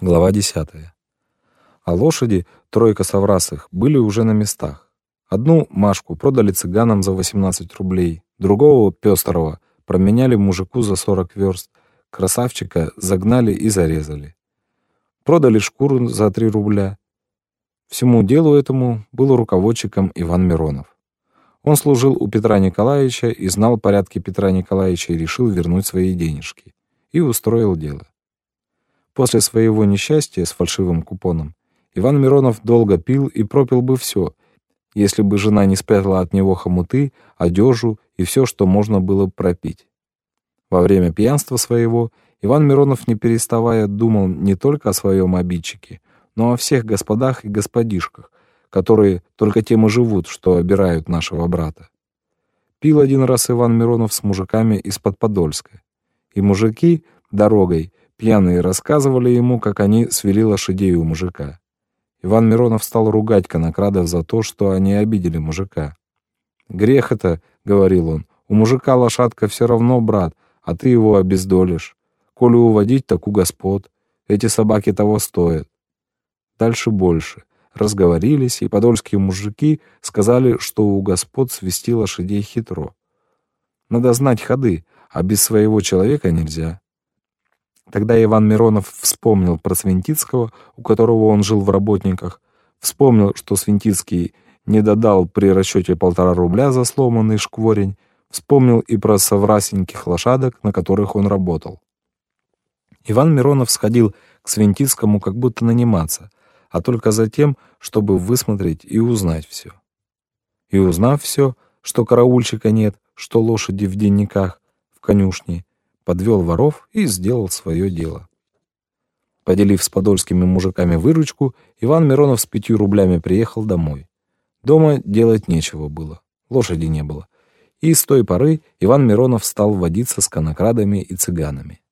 Глава 10. А лошади, тройка соврасых, были уже на местах. Одну Машку продали цыганам за 18 рублей, другого, пестрого, променяли мужику за 40 верст, красавчика загнали и зарезали. Продали шкуру за 3 рубля. Всему делу этому был руководчиком Иван Миронов. Он служил у Петра Николаевича и знал порядки Петра Николаевича и решил вернуть свои денежки. И устроил дело. После своего несчастья с фальшивым купоном Иван Миронов долго пил и пропил бы все, если бы жена не спрятала от него хомуты, одежу и все, что можно было пропить. Во время пьянства своего Иван Миронов, не переставая, думал не только о своем обидчике, но о всех господах и господишках, которые только тем и живут, что обирают нашего брата. Пил один раз Иван Миронов с мужиками из-под Подольска. И мужики дорогой пьяные рассказывали ему, как они свели лошадей у мужика. Иван Миронов стал ругать конокрадов за то, что они обидели мужика. «Грех это», — говорил он, — «у мужика лошадка все равно, брат, а ты его обездолишь. Коли уводить, так у господ. Эти собаки того стоят». Дальше больше — разговорились, и подольские мужики сказали, что у господ свести лошадей хитро. Надо знать ходы, а без своего человека нельзя. Тогда Иван Миронов вспомнил про Свинтицкого, у которого он жил в работниках, вспомнил, что Свинтицкий не додал при расчете полтора рубля за сломанный шкворень, вспомнил и про соврасеньких лошадок, на которых он работал. Иван Миронов сходил к Свинтицкому как будто наниматься, а только за тем, чтобы высмотреть и узнать все. И узнав все, что караульщика нет, что лошади в денниках, в конюшне, подвел воров и сделал свое дело. Поделив с подольскими мужиками выручку, Иван Миронов с пятью рублями приехал домой. Дома делать нечего было, лошади не было. И с той поры Иван Миронов стал водиться с конокрадами и цыганами.